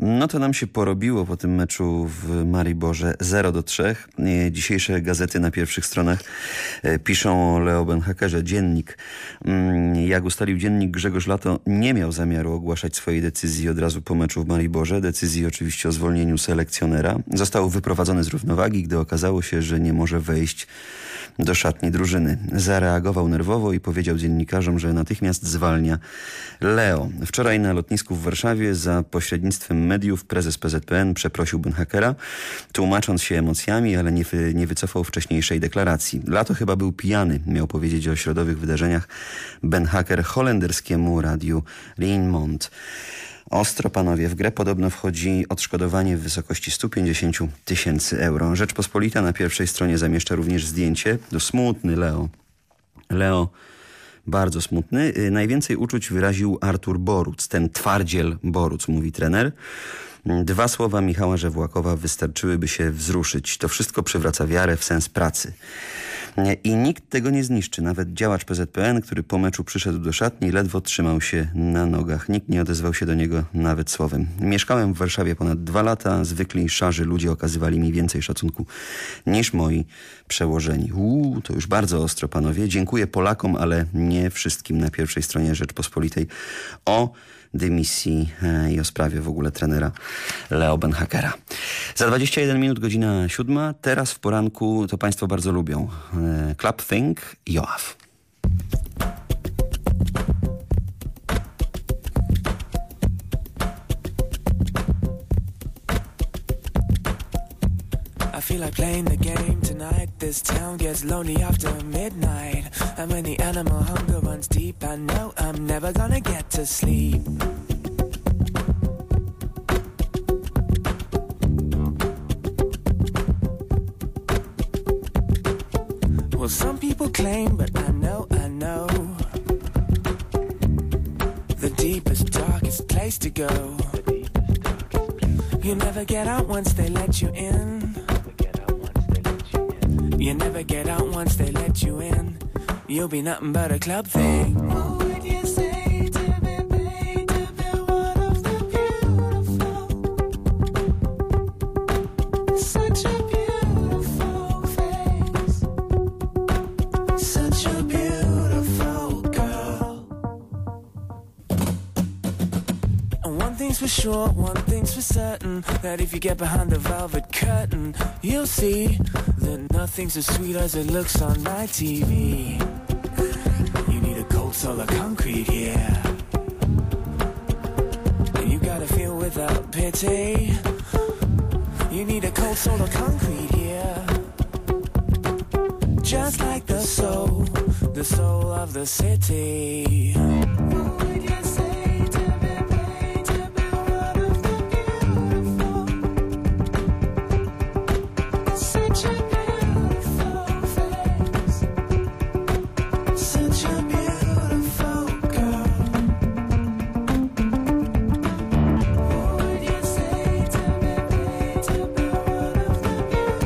No to nam się porobiło po tym meczu w Mariborze 0 do 3. E, dzisiejsze gazety na pierwszych stronach e, piszą o Leo Benhakerze. Dziennik. Mm, jak ustalił dziennik, Grzegorz Lato nie miał zamiaru ogłaszać swojej decyzji od razu po meczu w Mariborze. Decyzji oczywiście o zwolnieniu selekcjonera. Został wyprowadzony z równowagi, gdy okazało się, że nie może wejść do szatni drużyny. Zareagował nerwowo i powiedział dziennikarzom, że natychmiast zwalnia Leo. Wczoraj na lotnisku w Warszawie za pośrednictwem mediów prezes PZPN przeprosił Benhakera, tłumacząc się emocjami, ale nie, wy, nie wycofał wcześniejszej deklaracji. Lato chyba był pijany, miał powiedzieć o środowych wydarzeniach Benhaker holenderskiemu radiu Rijnmond. Ostro, panowie, w grę podobno wchodzi odszkodowanie w wysokości 150 tysięcy euro. Rzeczpospolita na pierwszej stronie zamieszcza również zdjęcie. To smutny Leo. Leo bardzo smutny. Y, najwięcej uczuć wyraził Artur Boruc, ten twardziel Boruc, mówi trener. Dwa słowa Michała Żewłakowa wystarczyłyby się wzruszyć. To wszystko przywraca wiarę w sens pracy. I nikt tego nie zniszczy. Nawet działacz PZPN, który po meczu przyszedł do szatni, ledwo trzymał się na nogach. Nikt nie odezwał się do niego nawet słowem. Mieszkałem w Warszawie ponad dwa lata. Zwykli szarzy ludzie okazywali mi więcej szacunku niż moi przełożeni. Uuu, to już bardzo ostro, panowie. Dziękuję Polakom, ale nie wszystkim na pierwszej stronie Rzeczpospolitej o dymisji e, i o sprawie w ogóle trenera Leo Benhakera. Za 21 minut, godzina siódma. Teraz w poranku to Państwo bardzo lubią. E, Club Think, Joaf. feel like playing the game tonight. This town gets lonely after midnight. And when the animal hunger runs deep, I know I'm never gonna get to sleep. Well, some people claim, but I know, I know. The deepest, darkest place to go. You never get out once they let you in. You never get out once they let you in. You'll be nothing but a club thing. For sure, one thing's for certain That if you get behind the velvet curtain You'll see that nothing's as sweet as it looks on my TV You need a cold solar concrete, yeah And you gotta feel without pity. You need a cold solar concrete, yeah Just like the soul, the soul of the city